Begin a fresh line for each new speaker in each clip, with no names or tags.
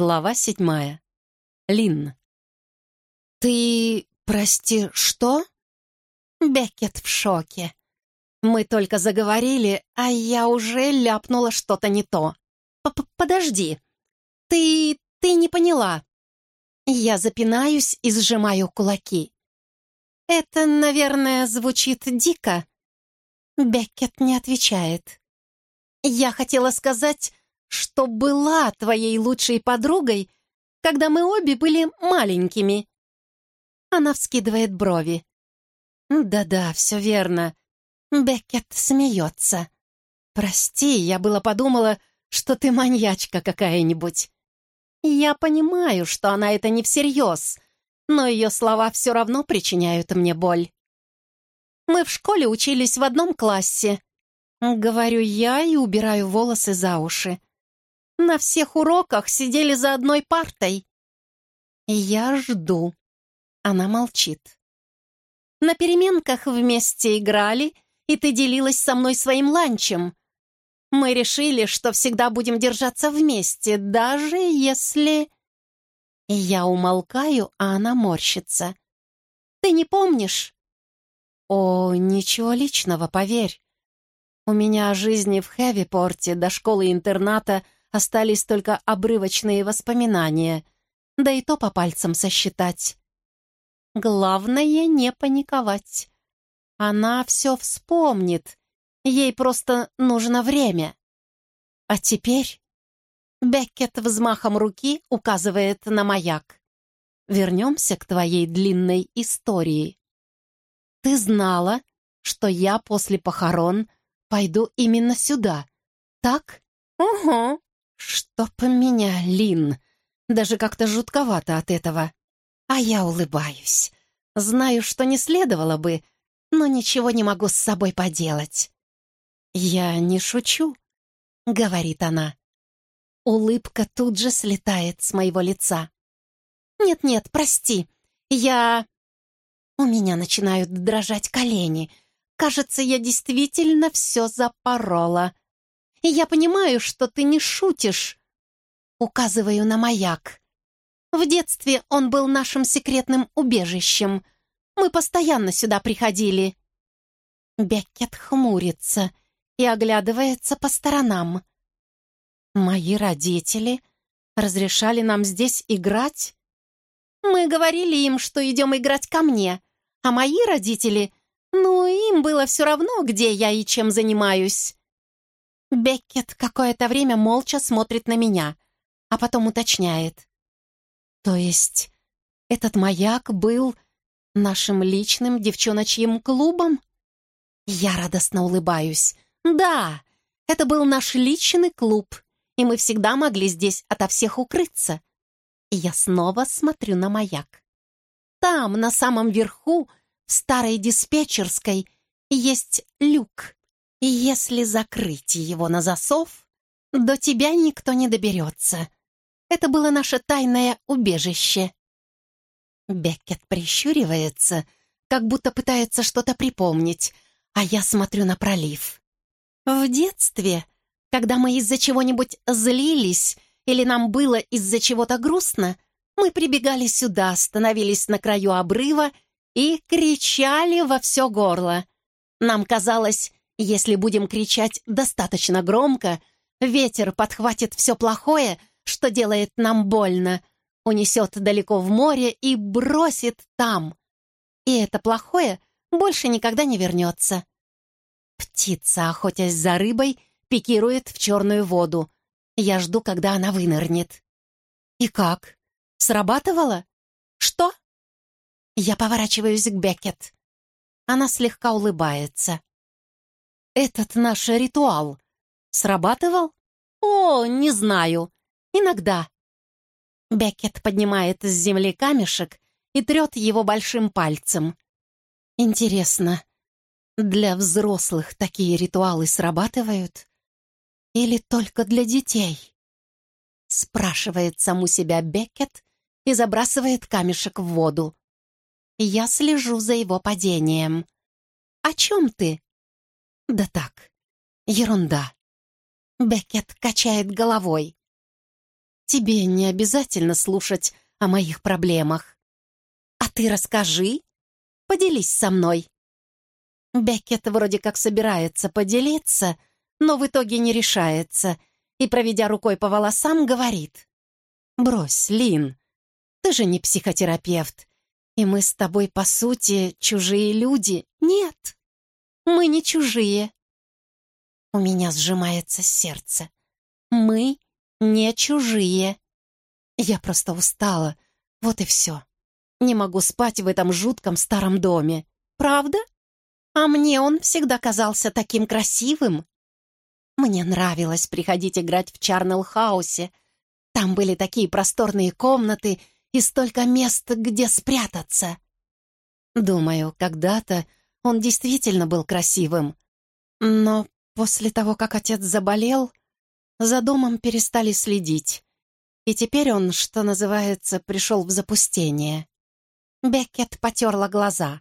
Глава седьмая. Лин.
«Ты, прости, что?» Беккет в шоке. Мы только заговорили, а я уже ляпнула что-то не то. П -п «Подожди. Ты... ты не поняла». Я запинаюсь и сжимаю кулаки. «Это, наверное, звучит дико». Беккет не отвечает. «Я хотела сказать, что была твоей лучшей подругой, когда мы обе были маленькими». Она вскидывает брови. «Да-да, все верно». Беккет смеется. «Прости, я было подумала, что ты маньячка какая-нибудь». Я понимаю, что она это не всерьез, но ее слова все равно причиняют мне боль. Мы в школе учились в одном классе. Говорю я и убираю волосы за уши. На всех уроках сидели за одной партой. Я жду. Она молчит. На переменках вместе играли, и ты делилась со мной своим ланчем. Мы решили, что всегда будем держаться вместе, даже если... Я умолкаю, а она морщится. Ты не помнишь? О, ничего личного, поверь. У меня жизни в Хэвипорте до школы-интерната остались только обрывочные воспоминания, да и то по пальцам сосчитать. Главное не паниковать. Она все вспомнит, ей просто нужно время. А теперь Беккет взмахом руки указывает на маяк. Вернемся к твоей длинной истории. Ты знала, что я после похорон пойду именно сюда, так? Угу. Чтоб меня, Лин. Даже как-то жутковато от этого. А я улыбаюсь. Знаю, что не следовало бы, но ничего не могу с собой поделать. «Я не шучу», — говорит она. Улыбка тут же слетает с моего лица. «Нет-нет, прости, я...» У меня начинают дрожать колени. Кажется, я действительно все запорола. Я понимаю, что ты не шутишь. Указываю на маяк. В детстве он был нашим секретным убежищем. Мы постоянно сюда приходили. Беккет хмурится и оглядывается по сторонам. «Мои родители разрешали нам здесь играть?» «Мы говорили им, что идем играть ко мне, а мои родители, ну, им было все равно, где я и чем занимаюсь». Беккет какое-то время молча смотрит на меня, а потом уточняет. То есть этот маяк был нашим личным девчоночьим клубом? Я радостно улыбаюсь. Да, это был наш личный клуб, и мы всегда могли здесь ото всех укрыться. И я снова смотрю на маяк. Там, на самом верху, в старой диспетчерской, есть люк. И если закрыть его на засов, до тебя никто не доберется. Это было наше тайное убежище». Беккет прищуривается, как будто пытается что-то припомнить, а я смотрю на пролив. В детстве, когда мы из-за чего-нибудь злились или нам было из-за чего-то грустно, мы прибегали сюда, становились на краю обрыва и кричали во все горло. Нам казалось, если будем кричать достаточно громко, ветер подхватит все плохое, что делает нам больно, унесет далеко в море и бросит там. И это плохое больше никогда не вернется. Птица, охотясь за рыбой, пикирует в черную воду. Я жду, когда она вынырнет. И как? Срабатывало? Что? Я поворачиваюсь к Беккет. Она слегка улыбается. Этот наш ритуал срабатывал? О, не знаю. Иногда. Беккет поднимает с земли камешек и трет его большим пальцем. Интересно, для взрослых такие ритуалы срабатывают? Или только для детей? Спрашивает саму себя Беккет и забрасывает камешек в воду. Я слежу за его падением. «О чем ты?» «Да так, ерунда». Беккет качает головой. Тебе не обязательно слушать о моих проблемах. А ты расскажи, поделись со мной. Беккет вроде как собирается поделиться, но в итоге не решается и, проведя рукой по волосам, говорит. «Брось, Лин, ты же не психотерапевт, и мы с тобой, по сути, чужие люди. Нет, мы не чужие». У меня сжимается сердце. «Мы не чужие». Я просто устала, вот и все. Не могу спать в этом жутком старом доме. Правда? А мне он всегда казался таким красивым. Мне нравилось приходить играть в Чарнелл-хаусе. Там были такие просторные комнаты и столько мест, где спрятаться. Думаю, когда-то он действительно был красивым. Но после того, как отец заболел, за домом перестали следить. И теперь он, что называется, пришел в запустение. Беккет потерла глаза.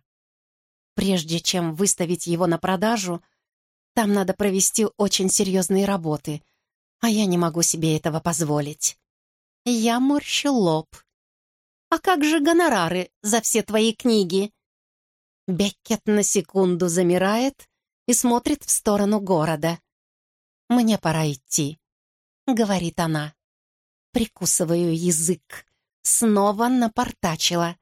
Прежде чем выставить его на продажу, там надо провести очень серьезные работы, а я не могу себе этого позволить. Я морщу лоб. «А как же гонорары за все твои книги?» Беккет на секунду замирает и смотрит в сторону города. «Мне пора идти», — говорит она. Прикусываю язык. Снова напортачила.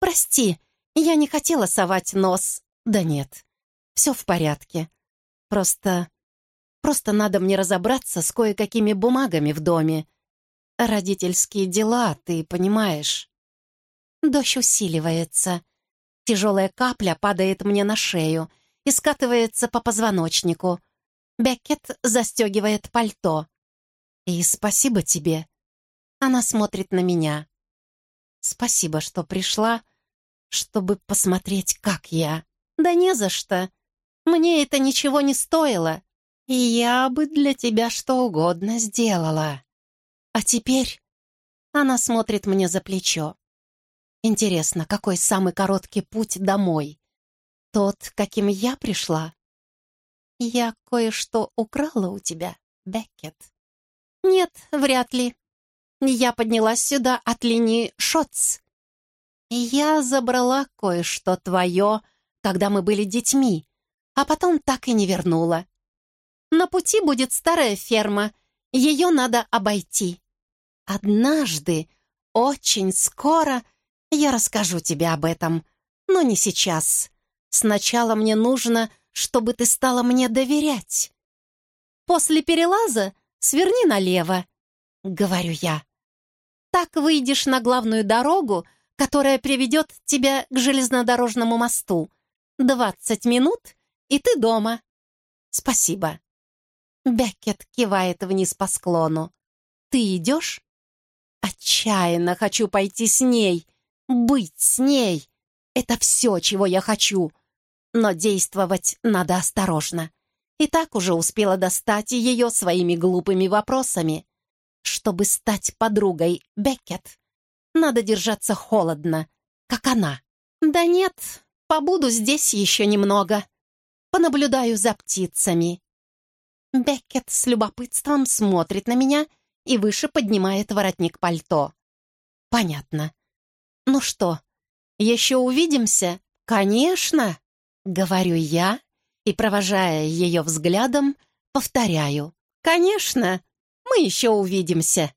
«Прости, я не хотела совать нос». «Да нет, все в порядке. Просто... просто надо мне разобраться с кое-какими бумагами в доме. Родительские дела, ты понимаешь». Дождь усиливается. Тяжелая капля падает мне на шею и скатывается по позвоночнику. Беккет застегивает пальто. «И спасибо тебе». Она смотрит на меня. «Спасибо, что пришла чтобы посмотреть, как я. Да не за что. Мне это ничего не стоило. И я бы для тебя что угодно сделала. А теперь она смотрит мне за плечо. Интересно, какой самый короткий путь домой? Тот, каким я пришла? Я кое-что украла у тебя, Беккет. Нет, вряд ли. Я поднялась сюда от линии Шотс. «Я забрала кое-что твое, когда мы были детьми, а потом так и не вернула. На пути будет старая ферма, ее надо обойти. Однажды, очень скоро, я расскажу тебе об этом, но не сейчас. Сначала мне нужно, чтобы ты стала мне доверять. После перелаза сверни налево, — говорю я. Так выйдешь на главную дорогу, — которая приведет тебя к железнодорожному мосту. Двадцать минут, и ты дома. Спасибо. Беккет кивает вниз по склону. Ты идешь? Отчаянно хочу пойти с ней, быть с ней. Это все, чего я хочу. Но действовать надо осторожно. И так уже успела достать ее своими глупыми вопросами. Чтобы стать подругой Беккет, надо держаться холодно, как она. Да нет, побуду здесь еще немного. Понаблюдаю за птицами. Беккет с любопытством смотрит на меня и выше поднимает воротник пальто. Понятно. Ну что, еще увидимся? Конечно, говорю я и, провожая ее взглядом, повторяю. Конечно, мы еще увидимся.